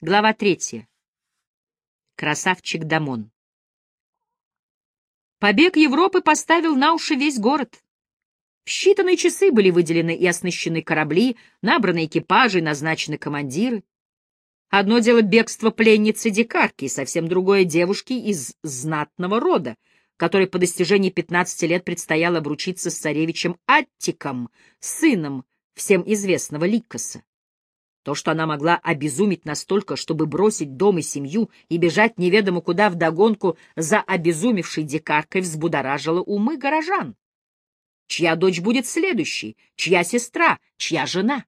Глава третья. Красавчик Дамон. Побег Европы поставил на уши весь город. В считанные часы были выделены и оснащены корабли, набраны экипажи, назначены командиры. Одно дело бегство пленницы дикарки, и совсем другое — девушки из знатного рода, которой по достижении 15 лет предстояло обручиться с царевичем Аттиком, сыном всем известного Ликоса. То, что она могла обезумить настолько, чтобы бросить дом и семью и бежать неведомо куда вдогонку за обезумевшей дикаркой, взбудоражило умы горожан. Чья дочь будет следующей? Чья сестра? Чья жена?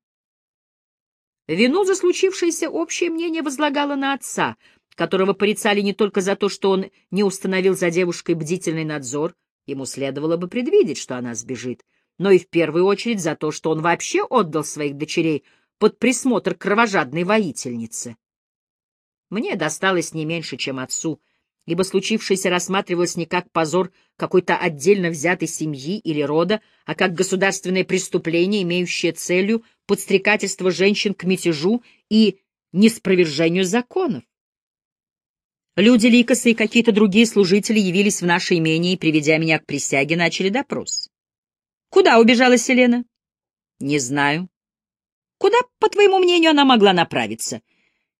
Вину за случившееся общее мнение возлагало на отца, которого порицали не только за то, что он не установил за девушкой бдительный надзор, ему следовало бы предвидеть, что она сбежит, но и в первую очередь за то, что он вообще отдал своих дочерей под присмотр кровожадной воительницы. Мне досталось не меньше, чем отцу, ибо случившееся рассматривалось не как позор какой-то отдельно взятой семьи или рода, а как государственное преступление, имеющее целью подстрекательство женщин к мятежу и неспровержению законов. Люди Ликоса и какие-то другие служители явились в наше имение и, приведя меня к присяге, начали допрос. Куда убежала Селена? Не знаю. Куда, по твоему мнению, она могла направиться?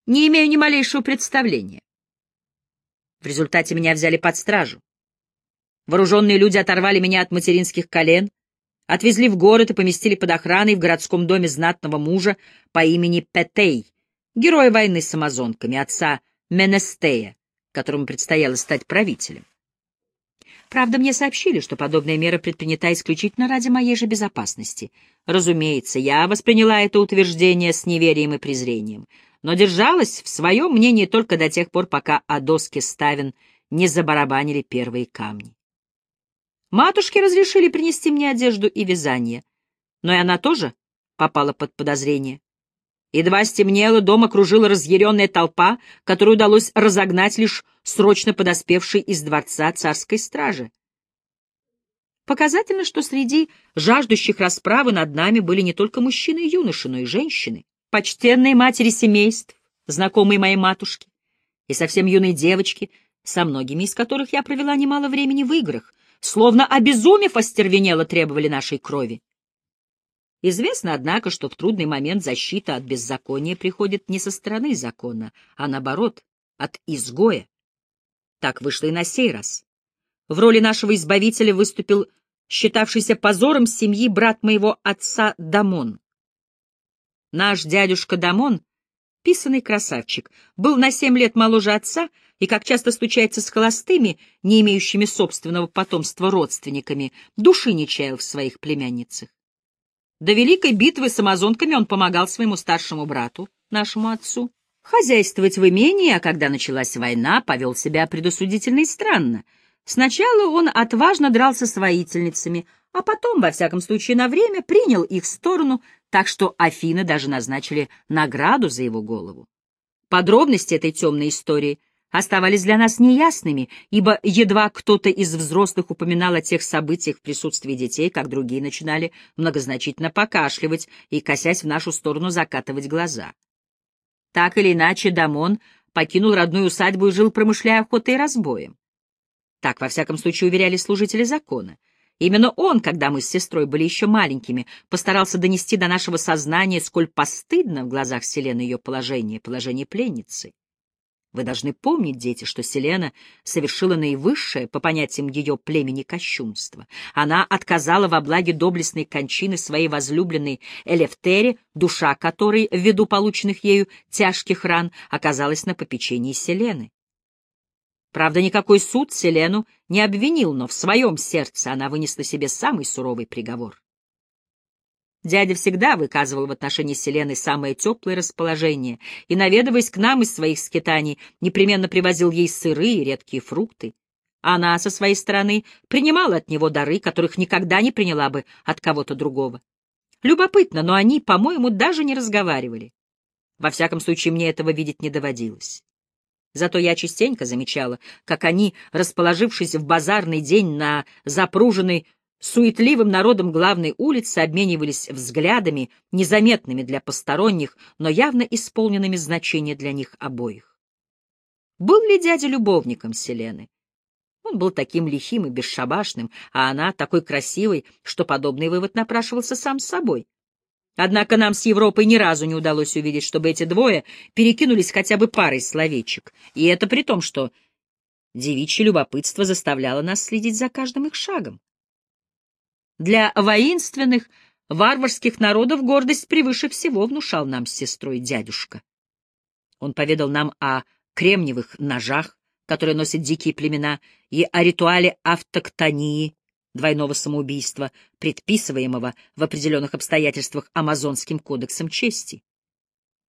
Не имею ни малейшего представления. В результате меня взяли под стражу. Вооруженные люди оторвали меня от материнских колен, отвезли в город и поместили под охраной в городском доме знатного мужа по имени Петей, героя войны с амазонками, отца Менестея, которому предстояло стать правителем. Правда, мне сообщили, что подобная мера предпринята исключительно ради моей же безопасности. Разумеется, я восприняла это утверждение с неверием и презрением, но держалась в своем мнении только до тех пор, пока о доске ставен не забарабанили первые камни. Матушке разрешили принести мне одежду и вязание, но и она тоже попала под подозрение. Едва стемнело, дом окружила разъяренная толпа, которую удалось разогнать лишь срочно подоспевшей из дворца царской стражи. Показательно, что среди жаждущих расправы над нами были не только мужчины и юноши, но и женщины, почтенные матери семейств, знакомые моей матушки, и совсем юные девочки, со многими из которых я провела немало времени в играх, словно обезумев остервенело требовали нашей крови. Известно, однако, что в трудный момент защита от беззакония приходит не со стороны закона, а наоборот, от изгоя. Так вышло и на сей раз. В роли нашего избавителя выступил считавшийся позором семьи брат моего отца Дамон. Наш дядюшка Дамон, писанный красавчик, был на семь лет моложе отца и, как часто случается с холостыми, не имеющими собственного потомства родственниками, души не чаял в своих племянницах. До великой битвы с амазонками он помогал своему старшему брату, нашему отцу, хозяйствовать в имении, а когда началась война, повел себя предосудительно и странно. Сначала он отважно дрался с воительницами, а потом, во всяком случае, на время принял их сторону, так что Афины даже назначили награду за его голову. Подробности этой темной истории оставались для нас неясными, ибо едва кто-то из взрослых упоминал о тех событиях в присутствии детей, как другие начинали многозначительно покашливать и, косясь в нашу сторону, закатывать глаза. Так или иначе, Дамон покинул родную усадьбу и жил, промышляя охотой и разбоем. Так, во всяком случае, уверяли служители закона. Именно он, когда мы с сестрой были еще маленькими, постарался донести до нашего сознания, сколь постыдно в глазах Селены ее положение, положение пленницы. Вы должны помнить, дети, что Селена совершила наивысшее, по понятиям ее племени, кощунство. Она отказала во благе доблестной кончины своей возлюбленной Элефтере, душа которой, ввиду полученных ею тяжких ран, оказалась на попечении Селены. Правда, никакой суд Селену не обвинил, но в своем сердце она вынесла себе самый суровый приговор. Дядя всегда выказывал в отношении Селены самое теплое расположение и, наведываясь к нам из своих скитаний, непременно привозил ей сырые редкие фрукты. Она, со своей стороны, принимала от него дары, которых никогда не приняла бы от кого-то другого. Любопытно, но они, по-моему, даже не разговаривали. Во всяком случае, мне этого видеть не доводилось. Зато я частенько замечала, как они, расположившись в базарный день на запруженной суетливым народом главной улицы обменивались взглядами, незаметными для посторонних, но явно исполненными значения для них обоих. Был ли дядя любовником Селены? Он был таким лихим и бесшабашным, а она такой красивой, что подобный вывод напрашивался сам собой. Однако нам с Европой ни разу не удалось увидеть, чтобы эти двое перекинулись хотя бы парой словечек, и это при том, что девичье любопытство заставляло нас следить за каждым их шагом. Для воинственных, варварских народов гордость превыше всего внушал нам с сестрой дядюшка. Он поведал нам о кремниевых ножах, которые носят дикие племена, и о ритуале автоктонии, двойного самоубийства, предписываемого в определенных обстоятельствах Амазонским кодексом чести.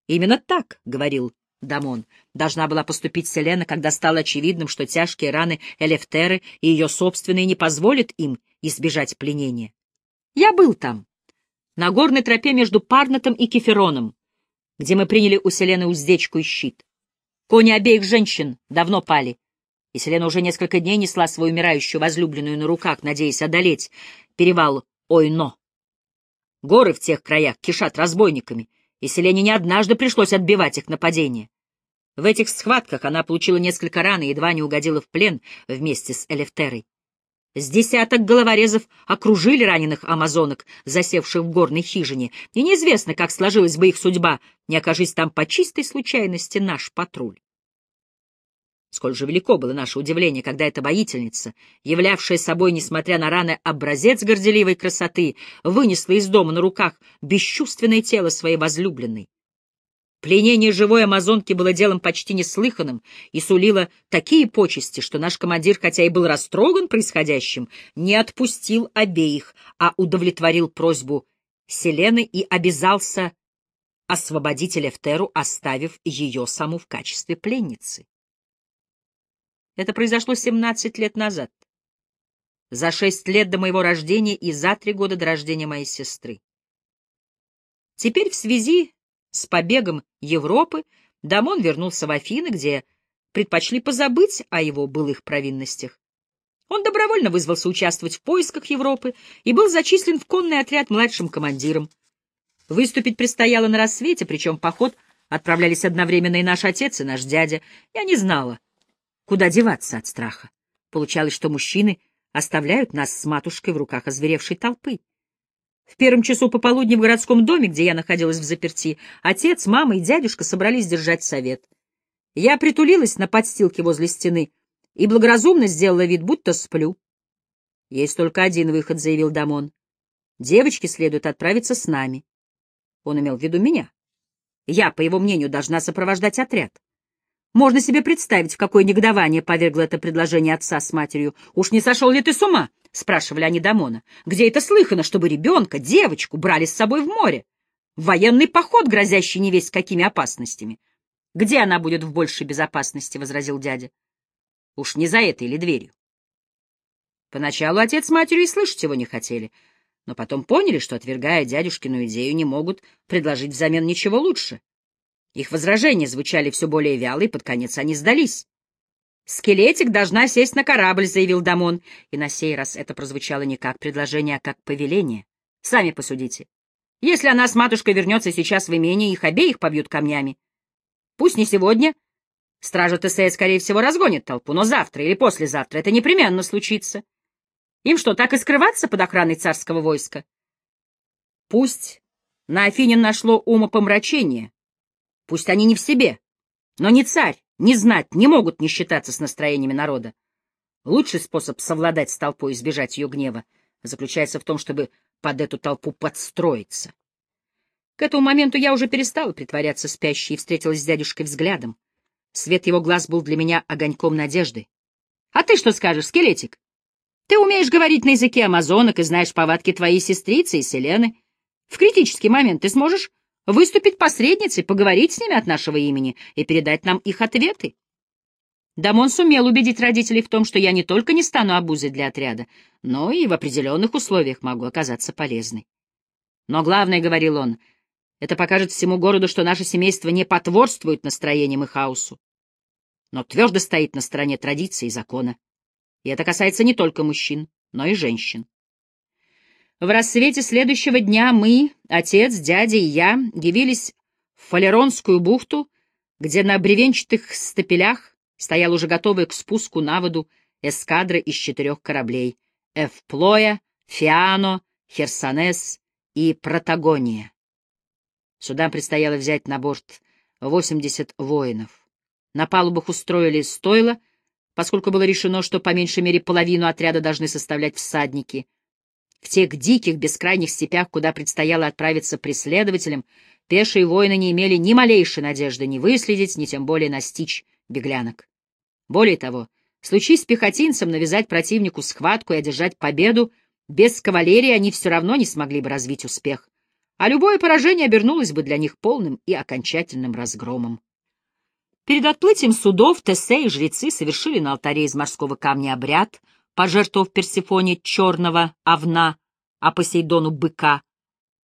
«Именно так», — говорил Дамон, — должна была поступить Селена, когда стало очевидным, что тяжкие раны Элефтеры и ее собственные не позволят им избежать пленения. Я был там, на горной тропе между Парнатом и Кефероном, где мы приняли у Селены уздечку и щит. Кони обеих женщин давно пали, и Селена уже несколько дней несла свою умирающую возлюбленную на руках, надеясь одолеть перевал Ойно. Горы в тех краях кишат разбойниками, и Селене не однажды пришлось отбивать их нападение. В этих схватках она получила несколько ран и едва не угодила в плен вместе с Элефтерой. С десяток головорезов окружили раненых амазонок, засевших в горной хижине, и неизвестно, как сложилась бы их судьба, не окажись там по чистой случайности наш патруль. Сколь же велико было наше удивление, когда эта воительница, являвшая собой, несмотря на раны, образец горделивой красоты, вынесла из дома на руках бесчувственное тело своей возлюбленной. Пленение живой амазонки было делом почти неслыханным и сулило такие почести, что наш командир, хотя и был растроган происходящим, не отпустил обеих, а удовлетворил просьбу Селены и обязался освободить Элефтеру, оставив ее саму в качестве пленницы. Это произошло 17 лет назад. За шесть лет до моего рождения и за три года до рождения моей сестры. Теперь в связи с побегом Европы Дамон вернулся в Афины, где предпочли позабыть о его былых провинностях. Он добровольно вызвался участвовать в поисках Европы и был зачислен в конный отряд младшим командиром. Выступить предстояло на рассвете, причем поход отправлялись одновременно и наш отец, и наш дядя. Я не знала, Куда деваться от страха? Получалось, что мужчины оставляют нас с матушкой в руках озверевшей толпы. В первом часу пополудни в городском доме, где я находилась в заперти, отец, мама и дядюшка собрались держать совет. Я притулилась на подстилке возле стены и благоразумно сделала вид, будто сплю. «Есть только один выход», — заявил Дамон. «Девочке следует отправиться с нами». Он имел в виду меня. Я, по его мнению, должна сопровождать отряд. Можно себе представить, в какое негодование повергло это предложение отца с матерью. «Уж не сошел ли ты с ума?» — спрашивали они Дамона. «Где это слыхано, чтобы ребенка, девочку, брали с собой в море? Военный поход, грозящий не весь какими опасностями?» «Где она будет в большей безопасности?» — возразил дядя. «Уж не за этой или дверью?» Поначалу отец с матерью и слышать его не хотели, но потом поняли, что, отвергая дядюшкину идею, не могут предложить взамен ничего лучше. Их возражения звучали все более вяло, и под конец они сдались. «Скелетик должна сесть на корабль», — заявил Дамон, и на сей раз это прозвучало не как предложение, а как повеление. «Сами посудите. Если она с матушкой вернется сейчас в имение, их обеих побьют камнями. Пусть не сегодня. Стража Тесея, скорее всего, разгонит толпу, но завтра или послезавтра это непременно случится. Им что, так и скрываться под охраной царского войска? Пусть на Афине нашло умопомрачение, Пусть они не в себе, но ни царь, ни знать не могут не считаться с настроениями народа. Лучший способ совладать с толпой и избежать ее гнева заключается в том, чтобы под эту толпу подстроиться. К этому моменту я уже перестала притворяться спящей и встретилась с дядюшкой взглядом. Свет его глаз был для меня огоньком надежды. — А ты что скажешь, скелетик? Ты умеешь говорить на языке амазонок и знаешь повадки твоей сестрицы и Селены. В критический момент ты сможешь выступить посредницей, поговорить с ними от нашего имени и передать нам их ответы. Дамон сумел убедить родителей в том, что я не только не стану обузой для отряда, но и в определенных условиях могу оказаться полезной. Но главное, — говорил он, — это покажет всему городу, что наше семейство не потворствует настроениям и хаосу, но твердо стоит на стороне традиции и закона. И это касается не только мужчин, но и женщин. В рассвете следующего дня мы, отец, дядя и я, явились в Фалеронскую бухту, где на бревенчатых стапелях стоял уже готовый к спуску на воду эскадра из четырех кораблей — Эвплоя, Фиано, Херсонес и Протагония. Судам предстояло взять на борт 80 воинов. На палубах устроили стойла, поскольку было решено, что по меньшей мере половину отряда должны составлять всадники. В тех диких, бескрайних степях, куда предстояло отправиться преследователям, пешие воины не имели ни малейшей надежды ни выследить, ни тем более настичь беглянок. Более того, случись пехотинцам навязать противнику схватку и одержать победу, без кавалерии они все равно не смогли бы развить успех, а любое поражение обернулось бы для них полным и окончательным разгромом. Перед отплытием судов Тессе и жрецы совершили на алтаре из морского камня обряд, пожертвовав Персифоне черного овна, а Посейдону быка.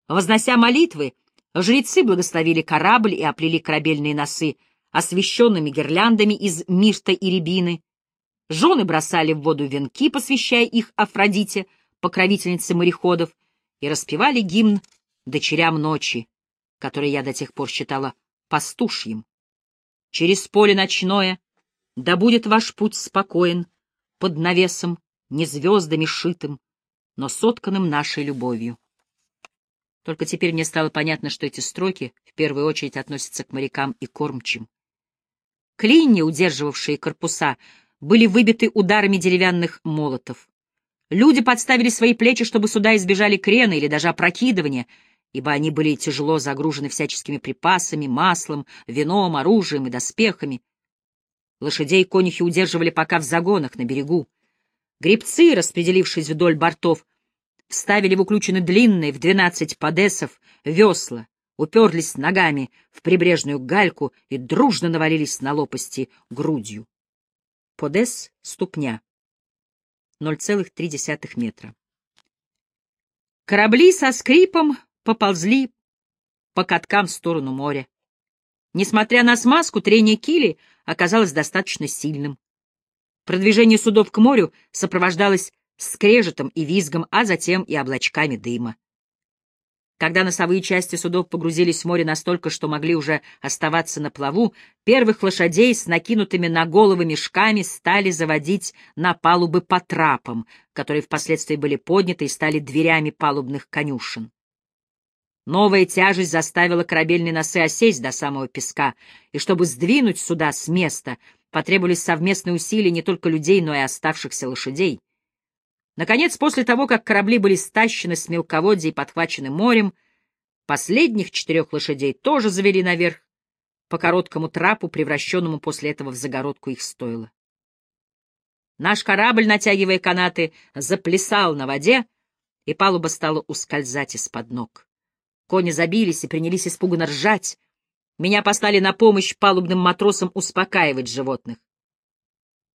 Вознося молитвы, жрецы благословили корабль и оплели корабельные носы освещенными гирляндами из мирта и рябины. Жены бросали в воду венки, посвящая их Афродите, покровительнице мореходов, и распевали гимн «Дочерям ночи», который я до тех пор считала пастушьим. Через поле ночное, да будет ваш путь спокоен, под навесом, не звездами шитым, но сотканным нашей любовью. Только теперь мне стало понятно, что эти строки в первую очередь относятся к морякам и кормчим. Клинья, удерживавшие корпуса, были выбиты ударами деревянных молотов. Люди подставили свои плечи, чтобы суда избежали крена или даже опрокидывания, ибо они были тяжело загружены всяческими припасами, маслом, вином, оружием и доспехами. Лошадей конюхи удерживали пока в загонах на берегу. Гребцы, распределившись вдоль бортов, вставили в уключены длинные в двенадцать подесов весла, уперлись ногами в прибрежную гальку и дружно навалились на лопасти грудью. Подес — ступня. 0,3 метра. Корабли со скрипом поползли по каткам в сторону моря. Несмотря на смазку, трение кили оказалось достаточно сильным. Продвижение судов к морю сопровождалось скрежетом и визгом, а затем и облачками дыма. Когда носовые части судов погрузились в море настолько, что могли уже оставаться на плаву, первых лошадей с накинутыми на головы мешками стали заводить на палубы по трапам, которые впоследствии были подняты и стали дверями палубных конюшен. Новая тяжесть заставила корабельные носы осесть до самого песка, и чтобы сдвинуть суда с места, потребовались совместные усилия не только людей, но и оставшихся лошадей. Наконец, после того, как корабли были стащены с мелководья и подхвачены морем, последних четырех лошадей тоже завели наверх по короткому трапу, превращенному после этого в загородку их стойла. Наш корабль, натягивая канаты, заплясал на воде, и палуба стала ускользать из-под ног. Кони забились и принялись испуганно ржать. Меня послали на помощь палубным матросам успокаивать животных.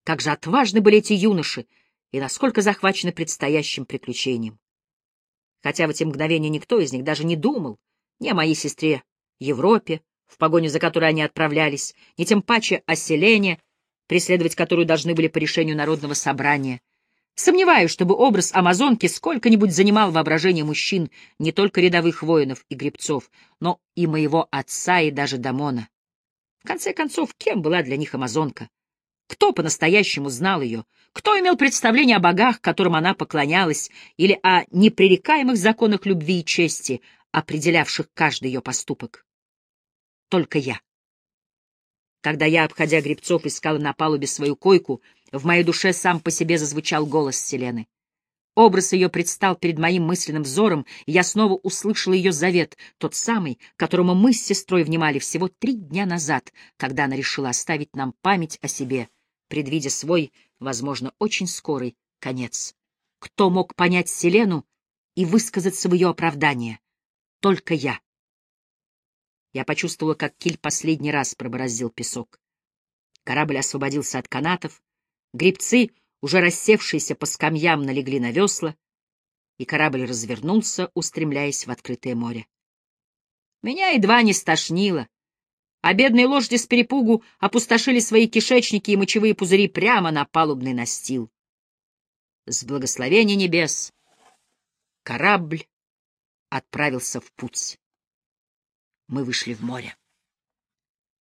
Как же отважны были эти юноши, и насколько захвачены предстоящим приключением. Хотя в эти мгновения никто из них даже не думал ни о моей сестре Европе, в погоню за которой они отправлялись, ни тем паче о Селене, преследовать которую должны были по решению Народного собрания. Сомневаюсь, чтобы образ Амазонки сколько-нибудь занимал воображение мужчин, не только рядовых воинов и гребцов, но и моего отца и даже Дамона. В конце концов, кем была для них Амазонка? Кто по-настоящему знал ее? Кто имел представление о богах, которым она поклонялась, или о непререкаемых законах любви и чести, определявших каждый ее поступок? Только я. Когда я, обходя гребцов, искала на палубе свою койку, в моей душе сам по себе зазвучал голос Селены. Образ ее предстал перед моим мысленным взором, и я снова услышала ее завет, тот самый, которому мы с сестрой внимали всего три дня назад, когда она решила оставить нам память о себе — предвидя свой, возможно, очень скорый конец. Кто мог понять Селену и высказаться в ее оправдание? Только я. Я почувствовала, как киль последний раз пробороздил песок. Корабль освободился от канатов, грибцы, уже рассевшиеся по скамьям, налегли на весла, и корабль развернулся, устремляясь в открытое море. Меня едва не стошнило а бедные лошади с перепугу опустошили свои кишечники и мочевые пузыри прямо на палубный настил. С благословения небес Корабль отправился в путь. Мы вышли в море.